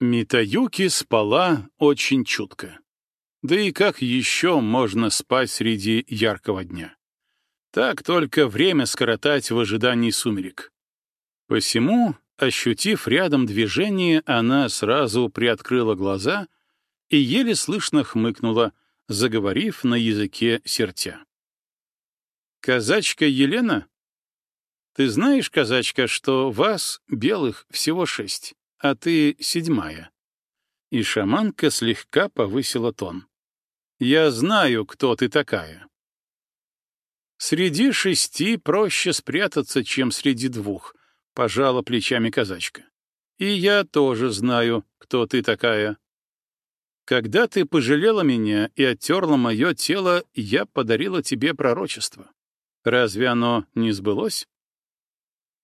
Митаюки спала очень чутко. Да и как еще можно спать среди яркого дня? Так только время скоротать в ожидании сумерек. Посему, ощутив рядом движение, она сразу приоткрыла глаза и еле слышно хмыкнула, заговорив на языке сертя. «Казачка Елена? Ты знаешь, казачка, что вас, белых, всего шесть, а ты седьмая?» И шаманка слегка повысила тон. «Я знаю, кто ты такая. Среди шести проще спрятаться, чем среди двух», — пожала плечами казачка. «И я тоже знаю, кто ты такая. Когда ты пожалела меня и оттерла мое тело, я подарила тебе пророчество. Разве оно не сбылось?»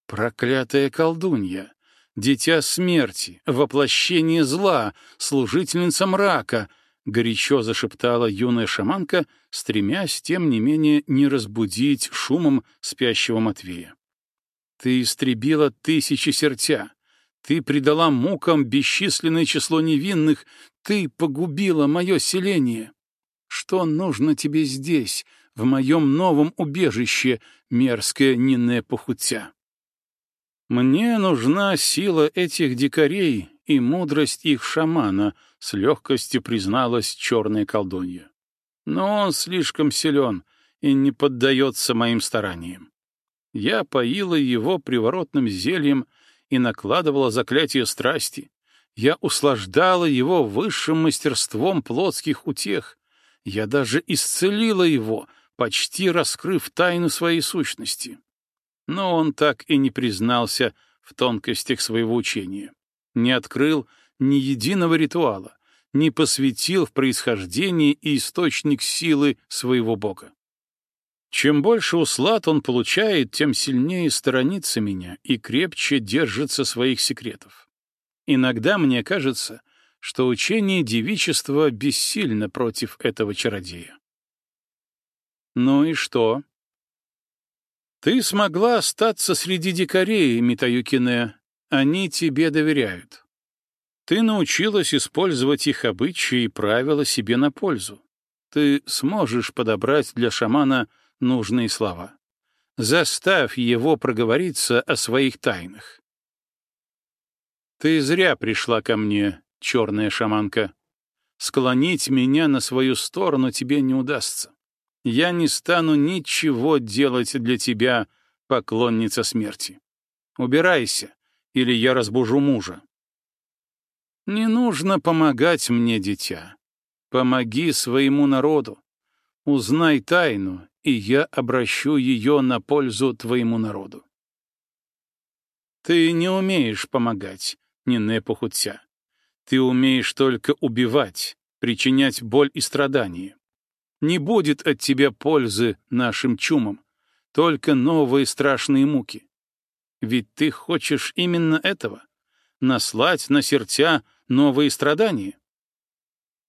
«Проклятая колдунья! Дитя смерти, воплощение зла, служительница мрака!» — горячо зашептала юная шаманка, стремясь, тем не менее, не разбудить шумом спящего Матвея. «Ты истребила тысячи сердца, ты предала мукам бесчисленное число невинных, ты погубила мое селение. Что нужно тебе здесь, в моем новом убежище, мерзкая Нине Пахутя?» «Мне нужна сила этих дикарей и мудрость их шамана», — с легкостью призналась черная колдунья. «Но он слишком силен и не поддается моим стараниям. Я поила его приворотным зельем и накладывала заклятие страсти. Я услаждала его высшим мастерством плотских утех. Я даже исцелила его, почти раскрыв тайну своей сущности но он так и не признался в тонкостях своего учения, не открыл ни единого ритуала, не посвятил в происхождение и источник силы своего бога. Чем больше услад он получает, тем сильнее сторонится меня и крепче держится своих секретов. Иногда мне кажется, что учение девичества бессильно против этого чародея. Ну и что? Ты смогла остаться среди дикарей, Митаюкине. Они тебе доверяют. Ты научилась использовать их обычаи и правила себе на пользу. Ты сможешь подобрать для шамана нужные слова. Заставь его проговориться о своих тайнах. Ты зря пришла ко мне, черная шаманка. Склонить меня на свою сторону тебе не удастся я не стану ничего делать для тебя, поклонница смерти. Убирайся, или я разбужу мужа. Не нужно помогать мне, дитя. Помоги своему народу. Узнай тайну, и я обращу ее на пользу твоему народу. Ты не умеешь помогать, Нине Пахутся. Ты умеешь только убивать, причинять боль и страдания не будет от тебя пользы нашим чумам, только новые страшные муки. Ведь ты хочешь именно этого — наслать на сердца новые страдания.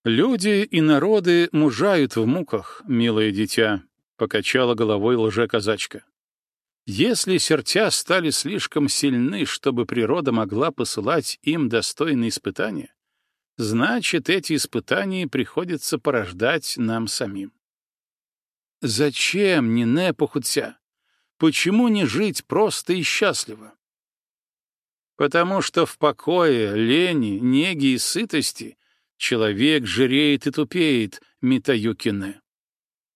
Люди и народы мужают в муках, милое дитя, — покачала головой лже-казачка. Если сердца стали слишком сильны, чтобы природа могла посылать им достойные испытания, значит, эти испытания приходится порождать нам самим. Зачем не Непохудся? Почему не жить просто и счастливо? Потому что в покое, лени, неге и сытости человек жиреет и тупеет, Митаюкине.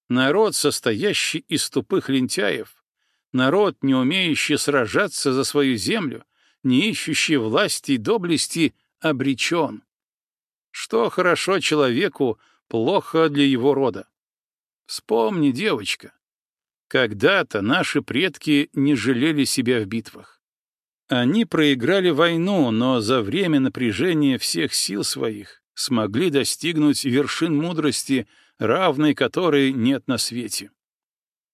Народ, состоящий из тупых лентяев, народ, не умеющий сражаться за свою землю, не ищущий власти и доблести, обречен. Что хорошо человеку, плохо для его рода. Вспомни, девочка, когда-то наши предки не жалели себя в битвах. Они проиграли войну, но за время напряжения всех сил своих смогли достигнуть вершин мудрости, равной которой нет на свете.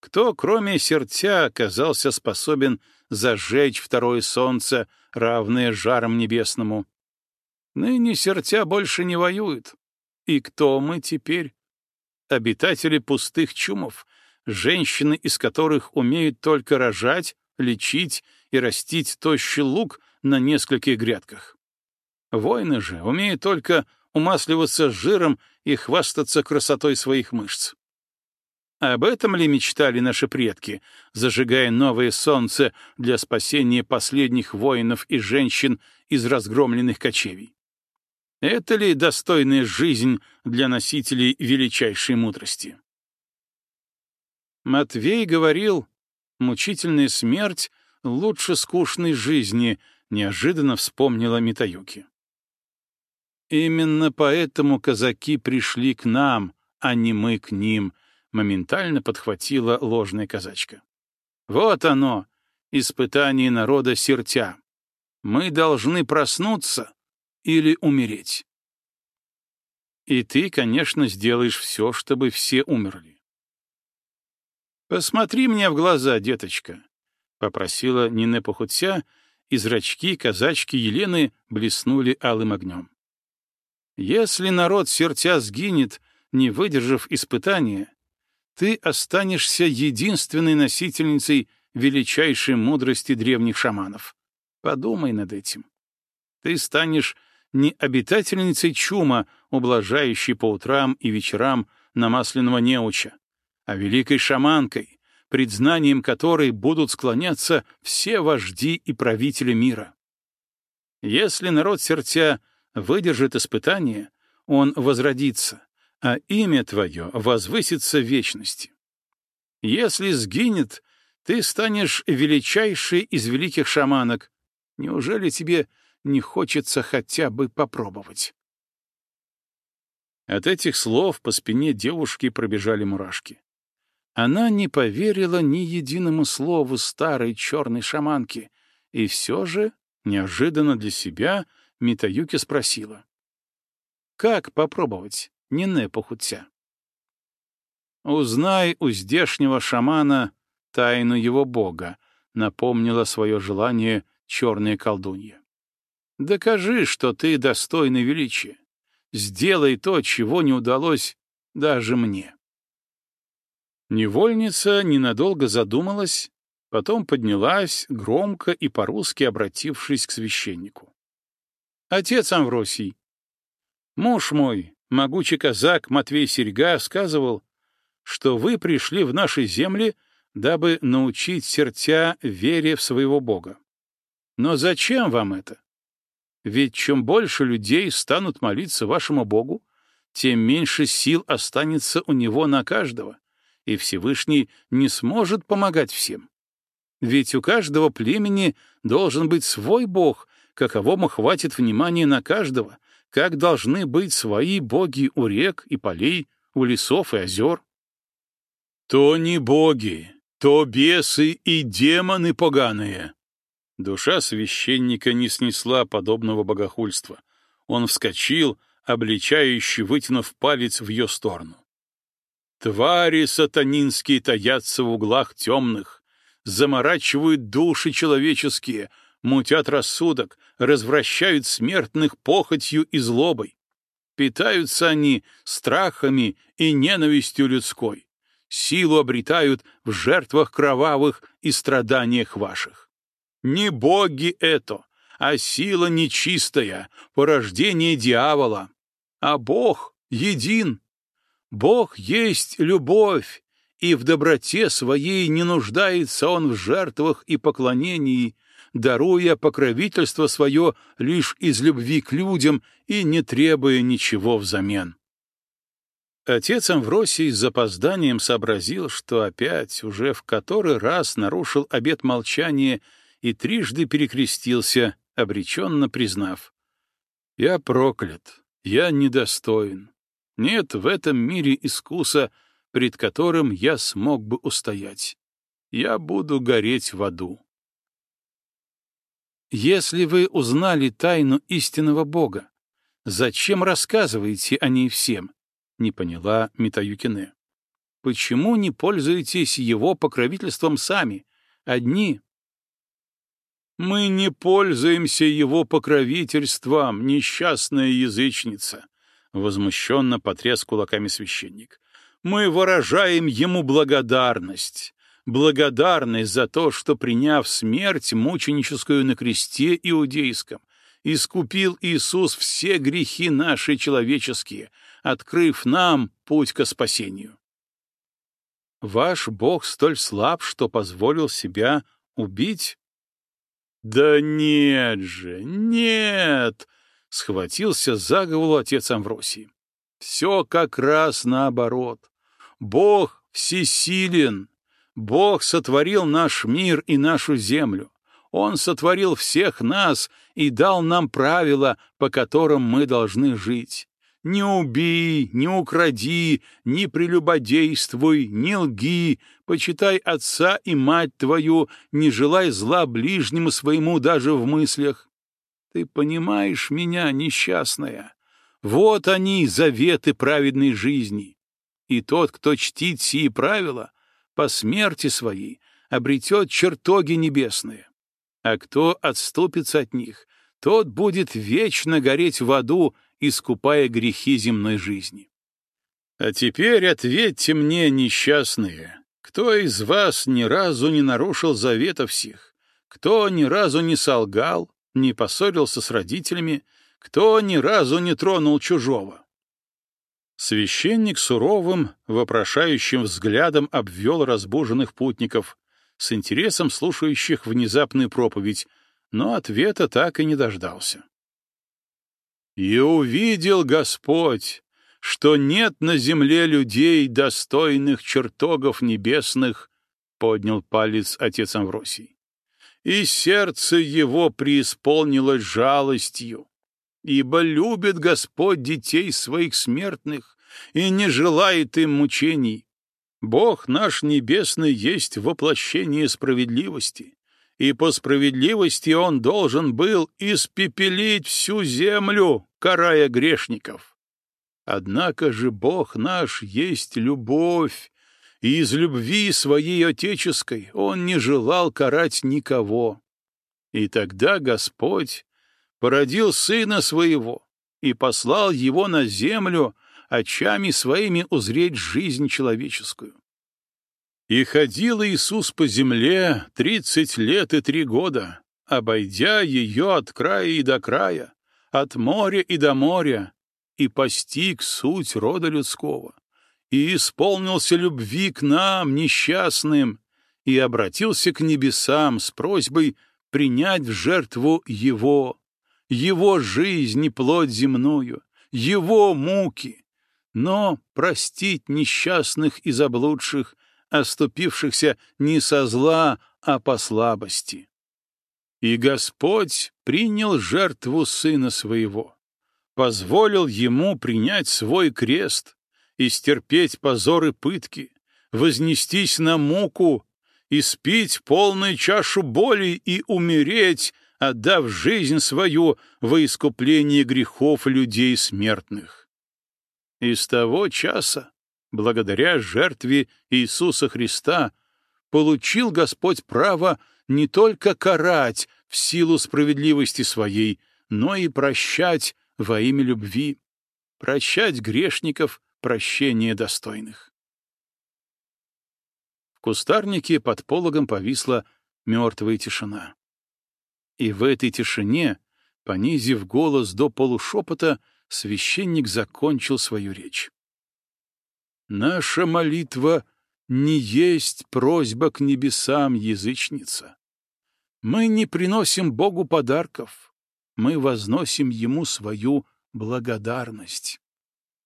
Кто, кроме сердца, оказался способен зажечь второе солнце, равное жаром небесному? Ныне сердца больше не воюют. И кто мы теперь? Обитатели пустых чумов, женщины, из которых умеют только рожать, лечить и растить тощий лук на нескольких грядках. Воины же умеют только умасливаться жиром и хвастаться красотой своих мышц. Об этом ли мечтали наши предки, зажигая новое солнце для спасения последних воинов и женщин из разгромленных кочевий? Это ли достойная жизнь для носителей величайшей мудрости? Матвей говорил, мучительная смерть лучше скучной жизни, неожиданно вспомнила Митаюки. Именно поэтому казаки пришли к нам, а не мы к ним, моментально подхватила ложная казачка. Вот оно, испытание народа сертя. Мы должны проснуться или умереть. И ты, конечно, сделаешь все, чтобы все умерли. «Посмотри мне в глаза, деточка», — попросила Нине Похудся, и зрачки казачки Елены блеснули алым огнем. Если народ сердца сгинет, не выдержав испытания, ты останешься единственной носительницей величайшей мудрости древних шаманов. Подумай над этим. Ты станешь не обитательницей чума, ублажающей по утрам и вечерам на масляного неуча, а великой шаманкой, пред знанием которой будут склоняться все вожди и правители мира. Если народ сердца выдержит испытание, он возродится, а имя твое возвысится в вечности. Если сгинет, ты станешь величайшей из великих шаманок. Неужели тебе не хочется хотя бы попробовать? От этих слов по спине девушки пробежали мурашки. Она не поверила ни единому слову старой черной шаманки, и все же, неожиданно для себя, Митаюки спросила. «Как попробовать, не похудся?» «Узнай у здешнего шамана тайну его бога», — напомнила свое желание черная колдунья. «Докажи, что ты достойна величия. Сделай то, чего не удалось даже мне». Невольница ненадолго задумалась, потом поднялась, громко и по-русски обратившись к священнику. Отец Амвросий, муж мой, могучий казак Матвей Серьга, сказывал, что вы пришли в наши земли, дабы научить сердца вере в своего Бога. Но зачем вам это? Ведь чем больше людей станут молиться вашему Богу, тем меньше сил останется у него на каждого, и Всевышний не сможет помогать всем. Ведь у каждого племени должен быть свой Бог, каковому хватит внимания на каждого, как должны быть свои боги у рек и полей, у лесов и озер. То не боги, то бесы и демоны поганые. Душа священника не снесла подобного богохульства. Он вскочил, обличающий, вытянув палец в ее сторону. Твари сатанинские таятся в углах темных, заморачивают души человеческие — мутят рассудок, развращают смертных похотью и злобой. Питаются они страхами и ненавистью людской. Силу обретают в жертвах кровавых и страданиях ваших. Не боги это, а сила нечистая, порождение дьявола. А Бог един. Бог есть любовь, и в доброте своей не нуждается он в жертвах и поклонении, даруя покровительство свое лишь из любви к людям и не требуя ничего взамен. Отец Амвросий с запозданием сообразил, что опять уже в который раз нарушил обет молчания и трижды перекрестился, обреченно признав. «Я проклят, я недостоин. Нет в этом мире искуса, пред которым я смог бы устоять. Я буду гореть в аду». Если вы узнали тайну истинного Бога, зачем рассказываете о ней всем? Не поняла Митаюкине. Почему не пользуетесь его покровительством сами, одни? Мы не пользуемся его покровительством, несчастная язычница, возмущенно потряс кулаками священник. Мы выражаем ему благодарность благодарность за то, что, приняв смерть мученическую на кресте иудейском, искупил Иисус все грехи наши человеческие, открыв нам путь к спасению. Ваш Бог столь слаб, что позволил себя убить? Да нет же, нет! Схватился за голову отец Амвросий. Все как раз наоборот. Бог всесилен. Бог сотворил наш мир и нашу землю. Он сотворил всех нас и дал нам правила, по которым мы должны жить. Не убей, не укради, не прелюбодействуй, не лги, почитай отца и мать твою, не желай зла ближнему своему даже в мыслях. Ты понимаешь меня, несчастная? Вот они, заветы праведной жизни. И тот, кто чтит сии правила, по смерти своей обретет чертоги небесные. А кто отступится от них, тот будет вечно гореть в аду, искупая грехи земной жизни. А теперь ответьте мне, несчастные, кто из вас ни разу не нарушил завета всех, кто ни разу не солгал, не поссорился с родителями, кто ни разу не тронул чужого? Священник суровым, вопрошающим взглядом обвел разбуженных путников, с интересом слушающих внезапную проповедь, но ответа так и не дождался. «И увидел Господь, что нет на земле людей, достойных чертогов небесных», — поднял палец отец Амвросий. «И сердце его преисполнилось жалостью, ибо любит Господь детей своих смертных и не желает им мучений. Бог наш небесный есть воплощение справедливости, и по справедливости Он должен был испепелить всю землю, карая грешников. Однако же Бог наш есть любовь, и из любви своей отеческой Он не желал карать никого. И тогда Господь породил Сына Своего и послал Его на землю очами Своими узреть жизнь человеческую. И ходил Иисус по земле тридцать лет и три года, обойдя ее от края и до края, от моря и до моря, и постиг суть рода людского, и исполнился любви к нам, несчастным, и обратился к небесам с просьбой принять в жертву Его, его жизнь и плоть земную, его муки, но простить несчастных и заблудших, оступившихся не со зла, а по слабости. И Господь принял жертву Сына Своего, позволил Ему принять свой крест, и стерпеть позоры пытки, вознестись на муку, испить полную чашу боли и умереть, отдав жизнь свою во искупление грехов людей смертных. И с того часа, благодаря жертве Иисуса Христа, получил Господь право не только карать в силу справедливости своей, но и прощать во имя любви, прощать грешников прощения достойных. В кустарнике под пологом повисла мертвая тишина. И в этой тишине, понизив голос до полушепота, священник закончил свою речь. «Наша молитва не есть просьба к небесам, язычница. Мы не приносим Богу подарков, мы возносим Ему свою благодарность.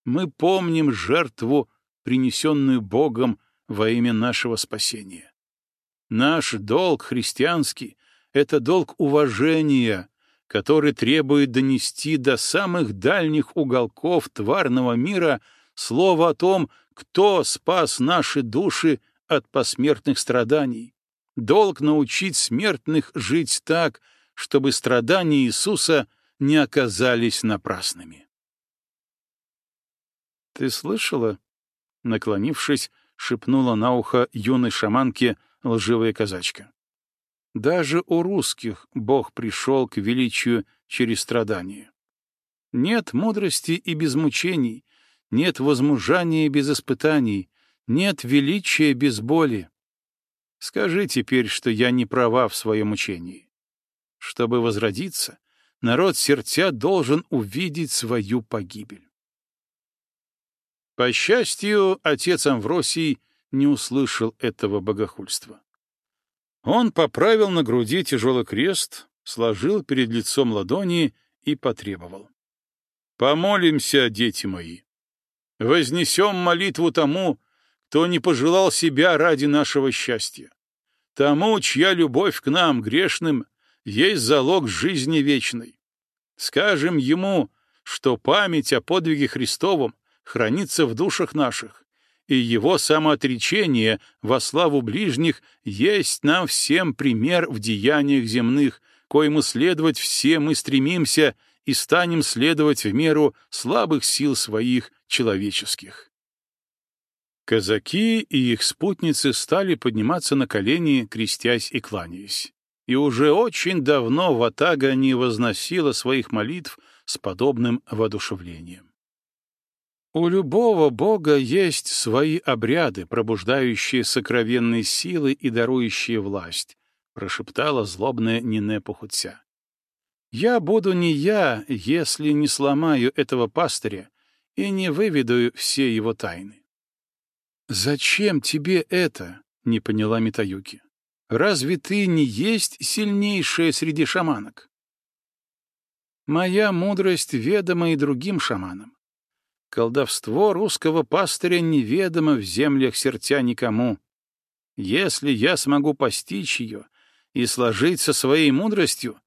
Мы помним жертву, принесенную Богом во имя нашего спасения. Наш долг христианский это долг уважения, который требует донести до самых дальних уголков тварного мира слово о том, кто спас наши души от посмертных страданий. Долг научить смертных жить так, чтобы страдания Иисуса не оказались напрасными. «Ты слышала?» — наклонившись, шепнула на ухо юной шаманке лживая казачка. Даже у русских Бог пришел к величию через страдания. Нет мудрости и без мучений, нет возмужания без испытаний, нет величия без боли. Скажи теперь, что я не права в своем учении. Чтобы возродиться, народ сердца должен увидеть свою погибель. По счастью, отец Амвросий не услышал этого богохульства. Он поправил на груди тяжелый крест, сложил перед лицом ладони и потребовал. «Помолимся, дети мои. Вознесем молитву тому, кто не пожелал себя ради нашего счастья, тому, чья любовь к нам, грешным, есть залог жизни вечной. Скажем ему, что память о подвиге Христовом хранится в душах наших, и его самоотречение во славу ближних есть нам всем пример в деяниях земных, коему следовать все мы стремимся и станем следовать в меру слабых сил своих человеческих. Казаки и их спутницы стали подниматься на колени, крестясь и кланяясь. И уже очень давно Ватага не возносила своих молитв с подобным воодушевлением. У любого бога есть свои обряды, пробуждающие сокровенные силы и дарующие власть, прошептала злобная Нине Похутся. Я буду не я, если не сломаю этого пастыря и не выведу все его тайны. «Зачем тебе это?» — не поняла Митаюки. «Разве ты не есть сильнейшая среди шаманок?» «Моя мудрость ведома и другим шаманам. Колдовство русского пастыря неведомо в землях сердца никому. Если я смогу постичь ее и сложить со своей мудростью,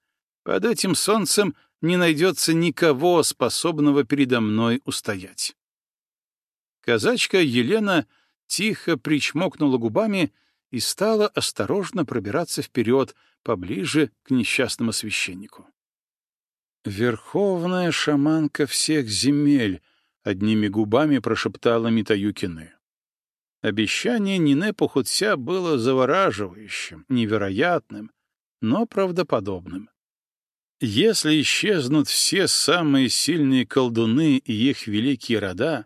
под этим солнцем не найдется никого, способного передо мной устоять». Казачка Елена — тихо причмокнула губами и стала осторожно пробираться вперед, поближе к несчастному священнику. «Верховная шаманка всех земель», — одними губами прошептала Митаюкины. Обещание Нине Похудся было завораживающим, невероятным, но правдоподобным. Если исчезнут все самые сильные колдуны и их великие рода,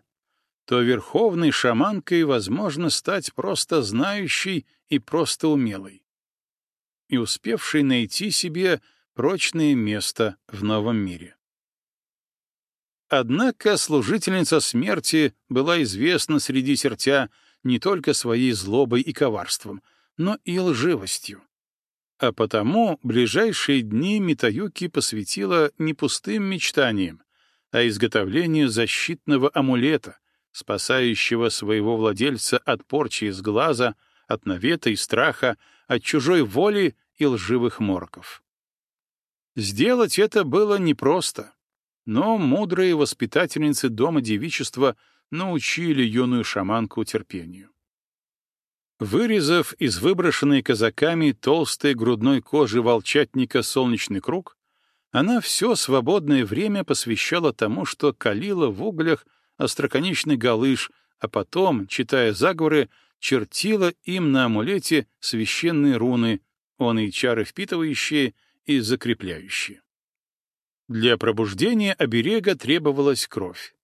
то верховной шаманкой возможно стать просто знающей и просто умелой, и успевшей найти себе прочное место в новом мире. Однако служительница смерти была известна среди сертя не только своей злобой и коварством, но и лживостью. А потому ближайшие дни Митаюки посвятила не пустым мечтаниям, а изготовлению защитного амулета, спасающего своего владельца от порчи из глаза, от навета и страха, от чужой воли и лживых морков. Сделать это было непросто, но мудрые воспитательницы дома девичества научили юную шаманку терпению. Вырезав из выброшенной казаками толстой грудной кожи волчатника солнечный круг, она все свободное время посвящала тому, что калила в углях остроконечный галыш, а потом, читая заговоры, чертила им на амулете священные руны, он и чары впитывающие и закрепляющие. Для пробуждения оберега требовалась кровь.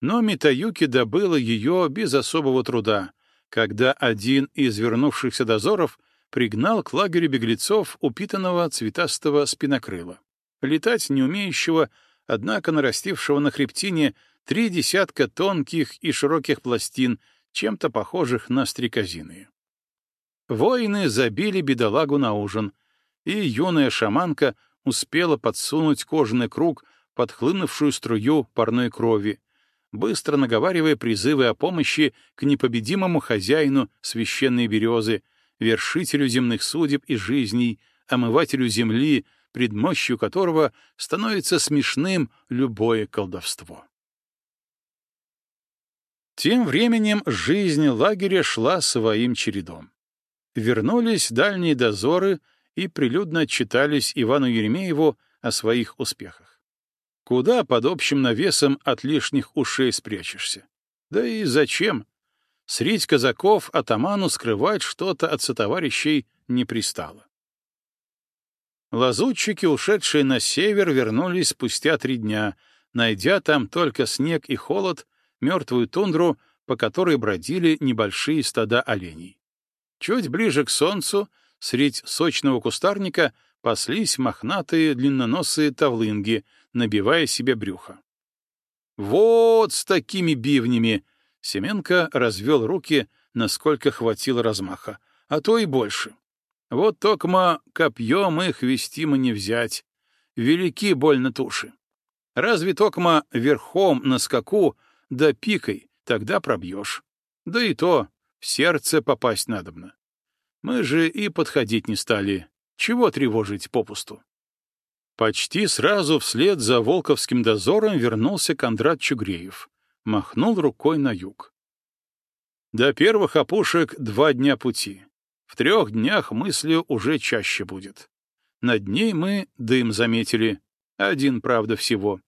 Но Митаюки добыла ее без особого труда, когда один из вернувшихся дозоров пригнал к лагерю беглецов упитанного цветастого спинокрыла, летать не умеющего, однако нарастившего на хребтине три десятка тонких и широких пластин, чем-то похожих на стрекозины. Воины забили бедолагу на ужин, и юная шаманка успела подсунуть кожаный круг под хлынувшую струю парной крови, быстро наговаривая призывы о помощи к непобедимому хозяину священной березы, вершителю земных судеб и жизней, омывателю земли, пред мощью которого становится смешным любое колдовство. Тем временем жизнь лагеря шла своим чередом. Вернулись дальние дозоры и прилюдно отчитались Ивану Еремееву о своих успехах. Куда под общим навесом от лишних ушей спрячешься? Да и зачем? Средь казаков атаману скрывать что-то от сотоварищей не пристало. Лазутчики, ушедшие на север, вернулись спустя три дня, найдя там только снег и холод мертвую тундру, по которой бродили небольшие стада оленей. Чуть ближе к солнцу, средь сочного кустарника, паслись мохнатые длинноносые тавлынги, набивая себе брюхо. «Вот с такими бивнями!» Семенко развел руки, насколько хватило размаха, а то и больше. Вот токма копьем их вестимо не взять. Велики больно туши. Разве токма верхом на скаку, да пикой, тогда пробьешь. Да и то в сердце попасть надобно. Мы же и подходить не стали. Чего тревожить попусту? Почти сразу вслед за Волковским дозором вернулся Кондрат Чугреев. Махнул рукой на юг. До первых опушек два дня пути. В трех днях мыслью уже чаще будет. Над ней мы дым заметили. Один, правда, всего.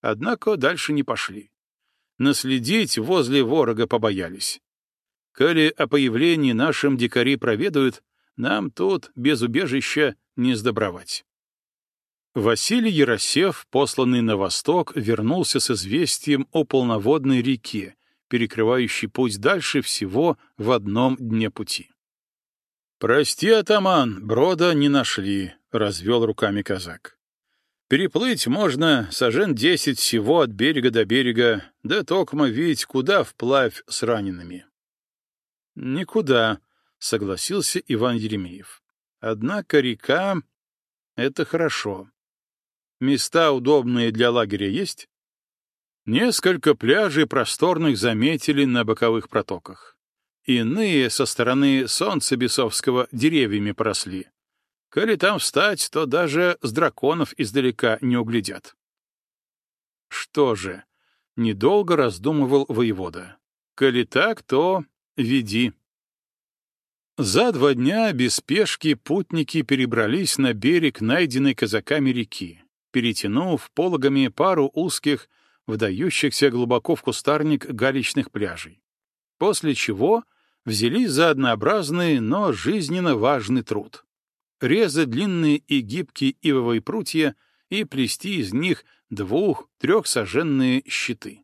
Однако дальше не пошли. Наследить возле ворога побоялись. Коли о появлении нашим дикари проведают, нам тут без убежища не сдобровать. Василий Яросев, посланный на восток, вернулся с известием о полноводной реке, перекрывающей путь дальше всего в одном дне пути. «Прости, атаман, брода не нашли», — развел руками казак. «Переплыть можно сажен десять всего от берега до берега, да токмо ведь куда вплавь с ранеными». «Никуда», — согласился Иван Еремеев. «Однако река — это хорошо. Места удобные для лагеря есть?» Несколько пляжей просторных заметили на боковых протоках. Иные со стороны солнца бесовского деревьями поросли. Коли там встать, то даже с драконов издалека не углядят. Что же, недолго раздумывал воевода. Коли так, то веди. За два дня без спешки путники перебрались на берег найденной казаками реки, перетянув пологами пару узких, вдающихся глубоко в кустарник галечных пляжей. После чего — взялись за однообразный, но жизненно важный труд. Резать длинные и гибкие ивовые прутья и плести из них двух-трехсоженные щиты.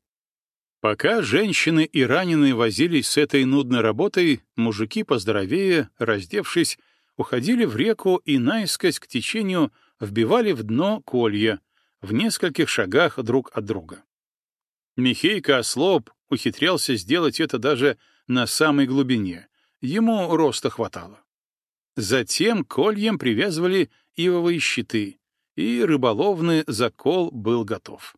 Пока женщины и раненые возились с этой нудной работой, мужики поздоровее, раздевшись, уходили в реку и наискось к течению вбивали в дно колья в нескольких шагах друг от друга. Михейка Ослоп ухитрялся сделать это даже на самой глубине. Ему роста хватало. Затем кольем привязывали ивовые щиты, и рыболовный закол был готов.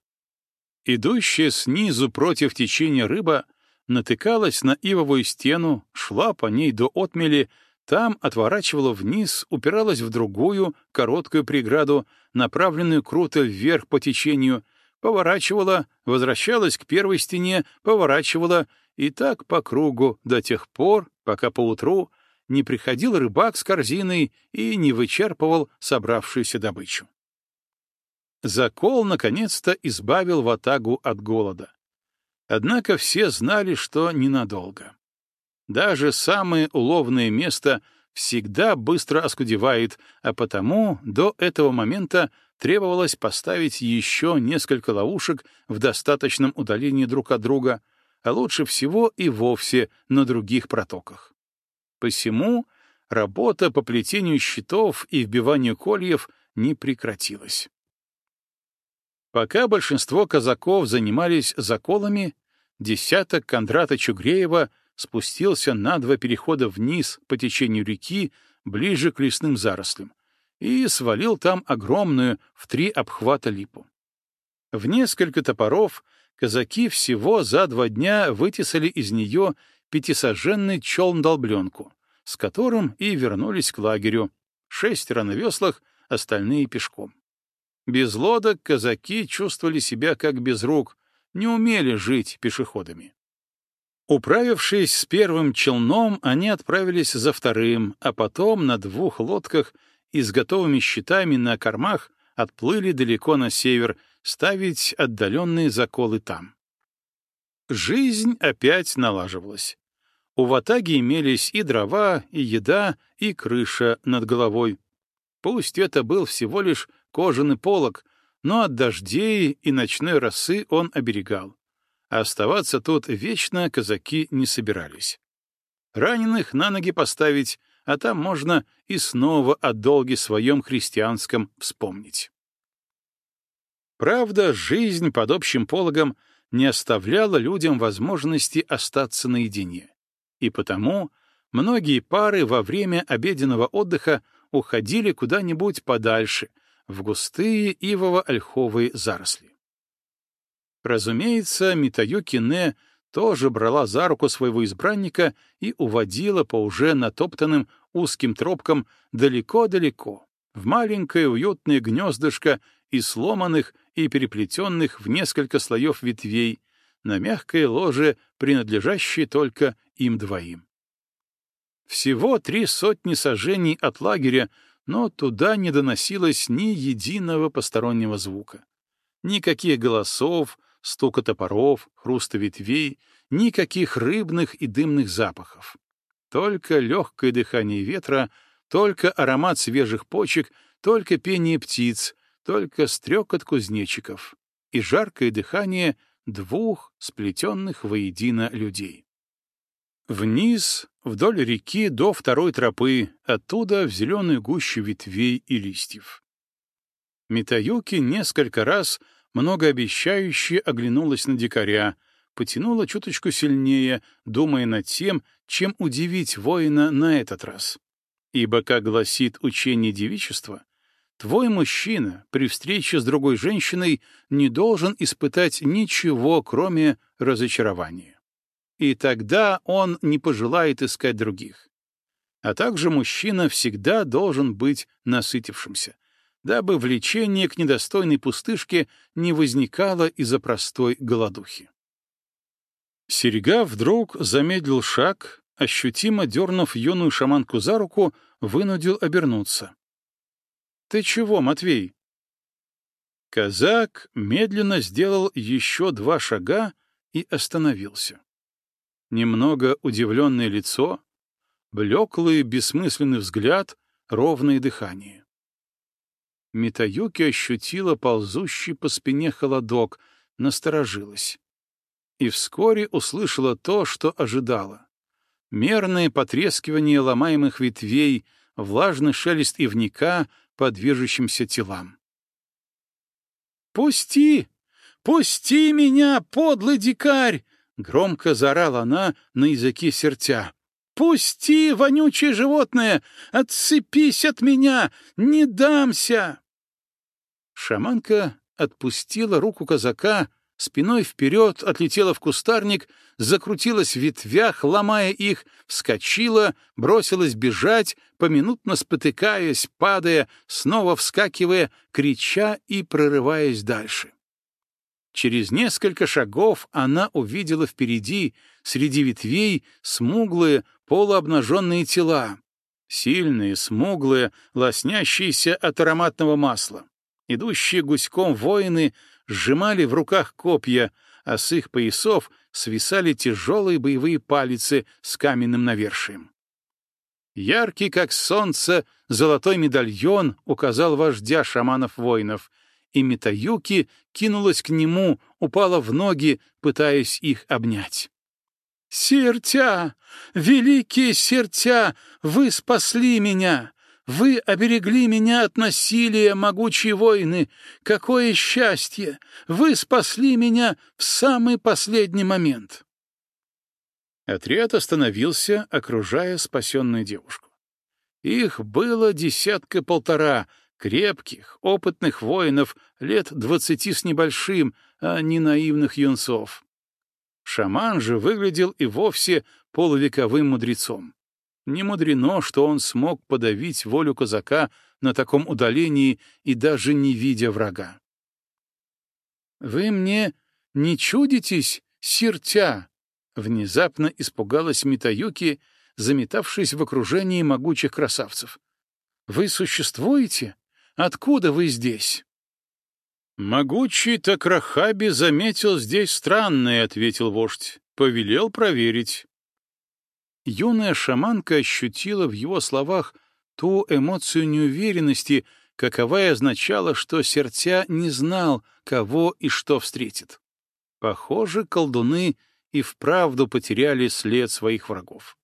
Идущая снизу против течения рыба натыкалась на ивовую стену, шла по ней до отмели, там отворачивала вниз, упиралась в другую, короткую преграду, направленную круто вверх по течению, поворачивала, возвращалась к первой стене, поворачивала и так по кругу до тех пор, пока поутру не приходил рыбак с корзиной и не вычерпывал собравшуюся добычу. Закол наконец-то избавил Ватагу от голода. Однако все знали, что ненадолго. Даже самое уловное место всегда быстро оскудевает, а потому до этого момента требовалось поставить еще несколько ловушек в достаточном удалении друг от друга — а лучше всего и вовсе на других протоках. Посему работа по плетению щитов и вбиванию кольев не прекратилась. Пока большинство казаков занимались заколами, десяток Кондрата Чугреева спустился на два перехода вниз по течению реки, ближе к лесным зарослям, и свалил там огромную в три обхвата липу. В несколько топоров казаки всего за два дня вытесали из нее пятисоженный челн-долбленку, с которым и вернулись к лагерю, шестеро на веслах, остальные пешком. Без лодок казаки чувствовали себя как без рук, не умели жить пешеходами. Управившись с первым челном, они отправились за вторым, а потом на двух лодках и с готовыми щитами на кормах отплыли далеко на север ставить отдаленные заколы там. Жизнь опять налаживалась. У ватаги имелись и дрова, и еда, и крыша над головой. Пусть это был всего лишь кожаный полог, но от дождей и ночной росы он оберегал. А оставаться тут вечно казаки не собирались. Раненых на ноги поставить, а там можно и снова о долге своем христианском вспомнить. Правда, жизнь под общим пологом не оставляла людям возможности остаться наедине, и потому многие пары во время обеденного отдыха уходили куда-нибудь подальше, в густые ивово-ольховые заросли. Разумеется, Митаюки Не тоже брала за руку своего избранника и уводила по уже натоптанным узким тропкам далеко-далеко, в маленькое уютное гнездышко из сломанных и переплетенных в несколько слоев ветвей, на мягкое ложе, принадлежащее только им двоим. Всего три сотни сажений от лагеря, но туда не доносилось ни единого постороннего звука. Никаких голосов, стука топоров, хруста ветвей, никаких рыбных и дымных запахов. Только легкое дыхание ветра, только аромат свежих почек, только пение птиц, только стрекот кузнечиков и жаркое дыхание двух сплетенных воедино людей. Вниз, вдоль реки до второй тропы, оттуда в зеленую гущу ветвей и листьев. Митаюки несколько раз многообещающе оглянулась на дикаря, потянула чуточку сильнее, думая над тем, чем удивить воина на этот раз. Ибо, как гласит учение девичества, твой мужчина при встрече с другой женщиной не должен испытать ничего, кроме разочарования. И тогда он не пожелает искать других. А также мужчина всегда должен быть насытившимся, дабы влечение к недостойной пустышке не возникало из-за простой голодухи. Серега вдруг замедлил шаг, ощутимо дернув юную шаманку за руку, вынудил обернуться. «Ты чего, Матвей?» Казак медленно сделал еще два шага и остановился. Немного удивленное лицо, блеклый бессмысленный взгляд, ровное дыхание. Митаюки ощутила ползущий по спине холодок, насторожилась. И вскоре услышала то, что ожидала. Мерное потрескивание ломаемых ветвей, влажный шелест ивника по движущимся телам. «Пусти! Пусти меня, подлый дикарь!» — громко заорала она на языке сердца. «Пусти, вонючее животное! Отцепись от меня! Не дамся!» Шаманка отпустила руку казака, спиной вперед отлетела в кустарник, закрутилась в ветвях, ломая их, вскочила, бросилась бежать, поминутно спотыкаясь, падая, снова вскакивая, крича и прорываясь дальше. Через несколько шагов она увидела впереди, среди ветвей, смуглые, полуобнаженные тела, сильные, смуглые, лоснящиеся от ароматного масла. Идущие гуськом воины сжимали в руках копья, а с их поясов свисали тяжелые боевые палицы с каменным навершием. Яркий, как солнце, золотой медальон указал вождя шаманов-воинов, и Митаюки кинулась к нему, упала в ноги, пытаясь их обнять. «Сертя! Великие сертя! Вы спасли меня! Вы оберегли меня от насилия, могучие воины! Какое счастье! Вы спасли меня в самый последний момент!» Отряд остановился, окружая спасенную девушку. Их было десятка-полтора, крепких, опытных воинов, лет двадцати с небольшим, а не наивных юнцов. Шаман же выглядел и вовсе полувековым мудрецом. Не мудрено, что он смог подавить волю казака на таком удалении и даже не видя врага. «Вы мне не чудитесь, сиртя?» Внезапно испугалась Митаюки, заметавшись в окружении могучих красавцев. «Вы существуете? Откуда вы здесь?» «Могучий Такрахаби заметил здесь странное», — ответил вождь. «Повелел проверить». Юная шаманка ощутила в его словах ту эмоцию неуверенности, каковая означала, что сердца не знал, кого и что встретит. Похоже, колдуны и вправду потеряли след своих врагов.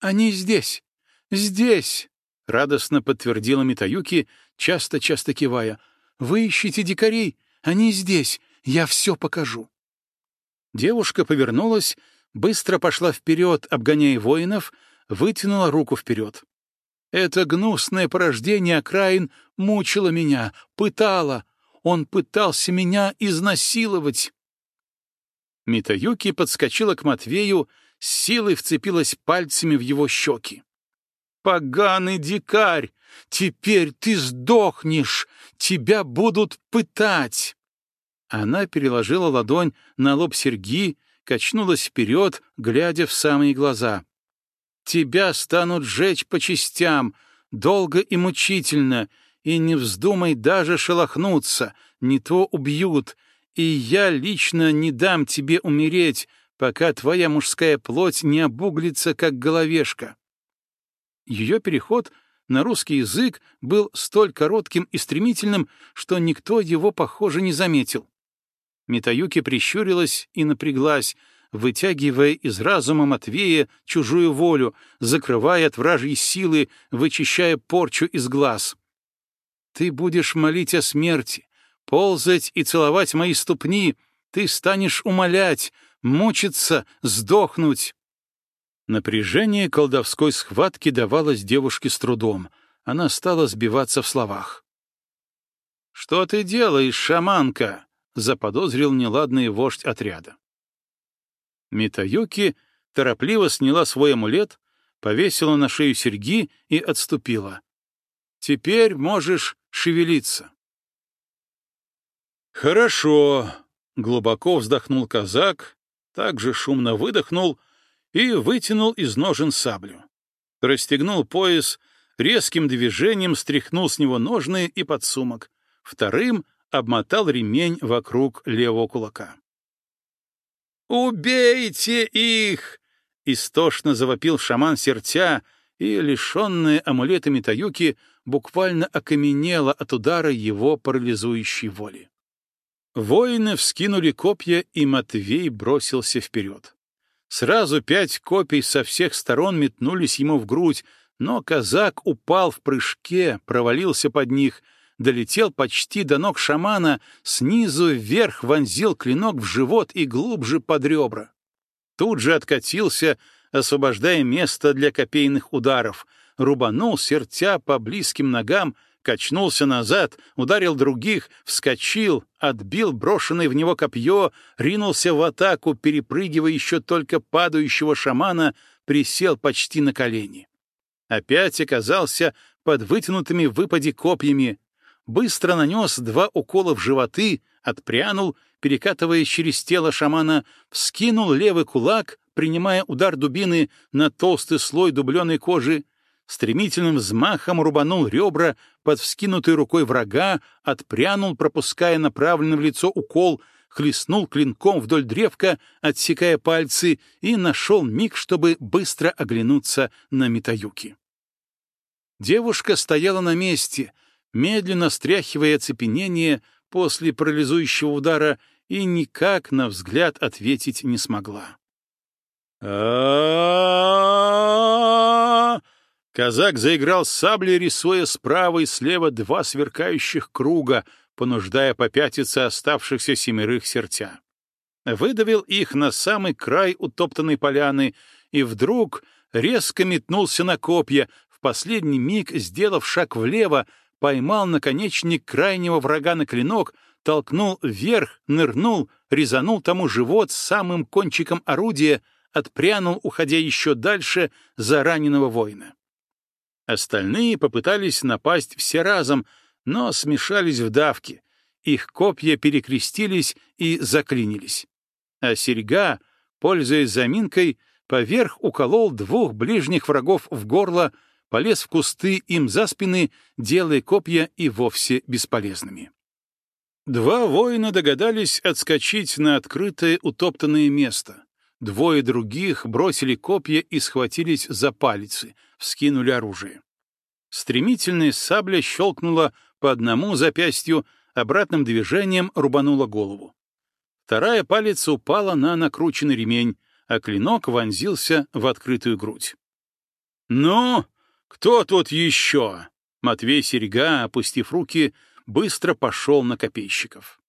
«Они здесь! «Здесь!» — радостно подтвердила Митаюки, часто-часто кивая. «Вы ищете дикарей? Они здесь! Я все покажу!» Девушка повернулась, быстро пошла вперед, обгоняя воинов, вытянула руку вперед. Это гнусное порождение окраин мучило меня, пытало. Он пытался меня изнасиловать. Митаюки подскочила к Матвею, с силой вцепилась пальцами в его щеки. «Поганый дикарь! Теперь ты сдохнешь! Тебя будут пытать!» Она переложила ладонь на лоб Серги, качнулась вперед, глядя в самые глаза. «Тебя станут жечь по частям, долго и мучительно, и не вздумай даже шелохнуться, не то убьют, и я лично не дам тебе умереть, пока твоя мужская плоть не обуглится, как головешка». Ее переход на русский язык был столь коротким и стремительным, что никто его, похоже, не заметил. Митаюки прищурилась и напряглась, вытягивая из разума Матвея чужую волю, закрывая от вражьей силы, вычищая порчу из глаз. «Ты будешь молить о смерти, ползать и целовать мои ступни, ты станешь умолять, мучиться, сдохнуть». Напряжение колдовской схватки давалось девушке с трудом. Она стала сбиваться в словах. «Что ты делаешь, шаманка?» — заподозрил неладный вождь отряда. Митаюки торопливо сняла свой амулет, повесила на шею серьги и отступила. «Теперь можешь шевелиться». «Хорошо», — глубоко вздохнул казак, также шумно выдохнул и вытянул из ножен саблю. Расстегнул пояс, резким движением стряхнул с него ножны и подсумок, вторым обмотал ремень вокруг левого кулака. «Убейте их!» — истошно завопил шаман сердца, и, лишенная амулетами Таюки, буквально окаменела от удара его парализующей воли. Воины вскинули копья, и Матвей бросился вперед. Сразу пять копий со всех сторон метнулись ему в грудь, но казак упал в прыжке, провалился под них, долетел почти до ног шамана, снизу вверх вонзил клинок в живот и глубже под ребра. Тут же откатился, освобождая место для копейных ударов, рубанул сертя по близким ногам, качнулся назад, ударил других, вскочил, отбил брошенное в него копье, ринулся в атаку, перепрыгивая еще только падающего шамана, присел почти на колени. Опять оказался под вытянутыми в выпаде копьями, быстро нанес два укола в животы, отпрянул, перекатываясь через тело шамана, вскинул левый кулак, принимая удар дубины на толстый слой дубленой кожи, стремительным взмахом рубанул ребра под вскинутой рукой врага, отпрянул, пропуская направленный в лицо укол, хлестнул клинком вдоль древка, отсекая пальцы, и нашел миг, чтобы быстро оглянуться на Митаюки. Девушка стояла на месте, медленно стряхивая оцепенение после парализующего удара, и никак на взгляд ответить не смогла. Казак заиграл саблей, рисуя справа и слева два сверкающих круга, понуждая попятиться оставшихся семерых сердца. Выдавил их на самый край утоптанной поляны и вдруг резко метнулся на копья, в последний миг сделав шаг влево, поймал наконечник крайнего врага на клинок, толкнул вверх, нырнул, резанул тому живот самым кончиком орудия, отпрянул, уходя еще дальше за раненого воина. Остальные попытались напасть все разом, но смешались в давке. Их копья перекрестились и заклинились. А серьга, пользуясь заминкой, поверх уколол двух ближних врагов в горло, полез в кусты им за спины, делая копья и вовсе бесполезными. Два воина догадались отскочить на открытое утоптанное место. Двое других бросили копья и схватились за палицы, вскинули оружие. Стремительная сабля щелкнула по одному запястью, обратным движением рубанула голову. Вторая палец упала на накрученный ремень, а клинок вонзился в открытую грудь. «Ну, «Кто тут еще?» Матвей Серега, опустив руки, быстро пошел на копейщиков.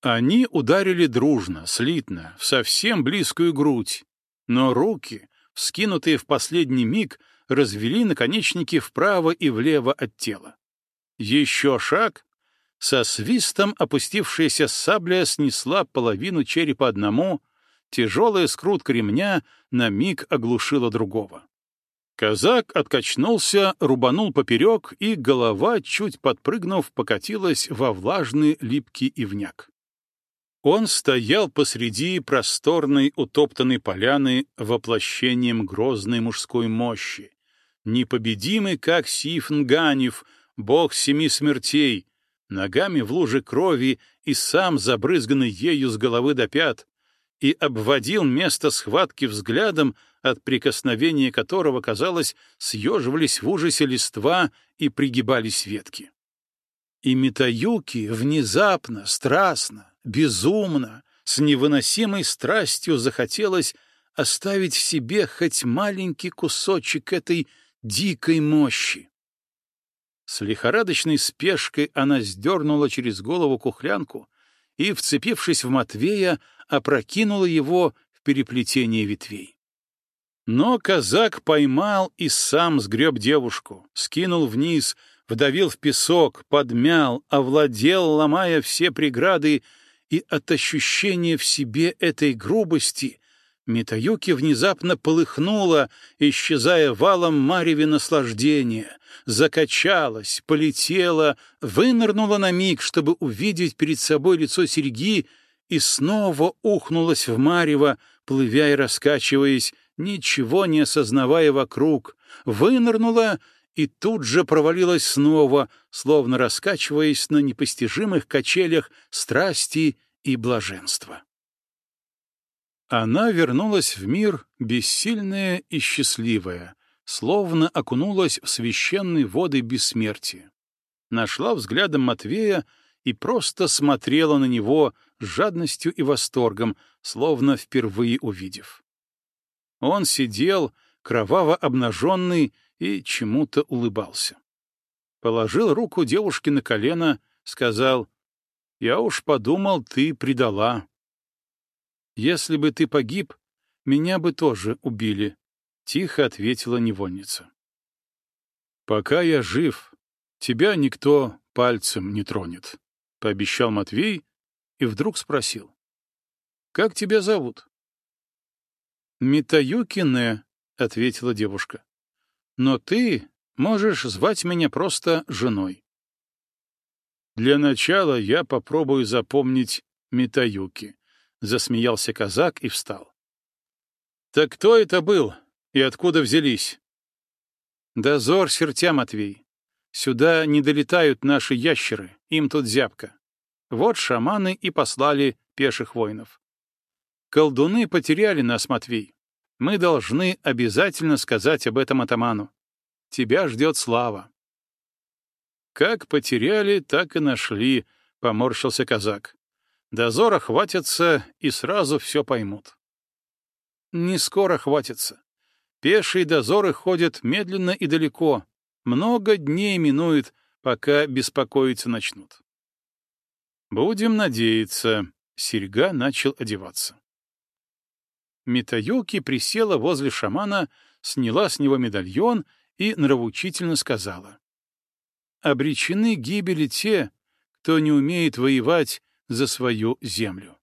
Они ударили дружно, слитно, в совсем близкую грудь, но руки, вскинутые в последний миг, развели наконечники вправо и влево от тела. Еще шаг, со свистом опустившаяся сабля снесла половину черепа одному, тяжелая скрутка ремня на миг оглушила другого. Казак откачнулся, рубанул поперек, и голова, чуть подпрыгнув, покатилась во влажный липкий ивняк. Он стоял посреди просторной утоптанной поляны воплощением грозной мужской мощи, непобедимый, как Сифнганев, бог семи смертей, ногами в луже крови и сам забрызганный ею с головы до пят, и обводил место схватки взглядом, от прикосновения которого, казалось, съеживались в ужасе листва и пригибались ветки. И Митаюки внезапно, страстно, безумно, с невыносимой страстью захотелось оставить в себе хоть маленький кусочек этой дикой мощи. С лихорадочной спешкой она сдернула через голову кухлянку и, вцепившись в Матвея, опрокинула его в переплетение ветвей. Но казак поймал и сам сгреб девушку, скинул вниз, вдавил в песок, подмял, овладел, ломая все преграды, и от ощущения в себе этой грубости Митаюки внезапно полыхнула, исчезая валом мареве наслаждения, закачалась, полетела, вынырнула на миг, чтобы увидеть перед собой лицо серьги, и снова ухнулась в марево, плывя и раскачиваясь, ничего не осознавая вокруг, вынырнула и тут же провалилась снова, словно раскачиваясь на непостижимых качелях страсти и блаженства. Она вернулась в мир бессильная и счастливая, словно окунулась в священные воды бессмертия. Нашла взглядом Матвея и просто смотрела на него с жадностью и восторгом, словно впервые увидев. Он сидел, кроваво обнаженный, и чему-то улыбался. Положил руку девушке на колено, сказал, «Я уж подумал, ты предала». «Если бы ты погиб, меня бы тоже убили», — тихо ответила невольница. «Пока я жив, тебя никто пальцем не тронет», — пообещал Матвей и вдруг спросил. «Как тебя зовут?» «Митаюкине», — ответила девушка. «Но ты можешь звать меня просто женой». «Для начала я попробую запомнить Митаюки», — засмеялся казак и встал. «Так кто это был и откуда взялись?» «Дозор сертя, Матвей. Сюда не долетают наши ящеры, им тут зябко. Вот шаманы и послали пеших воинов. Колдуны потеряли нас, Матвей. Мы должны обязательно сказать об этом атаману. Тебя ждет слава». «Как потеряли, так и нашли», — поморщился казак. Дозора хватится и сразу все поймут. Не скоро хватится. Пешие дозоры ходят медленно и далеко. Много дней минует, пока беспокоиться начнут. Будем надеяться. Серьга начал одеваться. Митаюки присела возле шамана, сняла с него медальон и нравоучительно сказала. «Обречены гибели те, кто не умеет воевать за свою землю.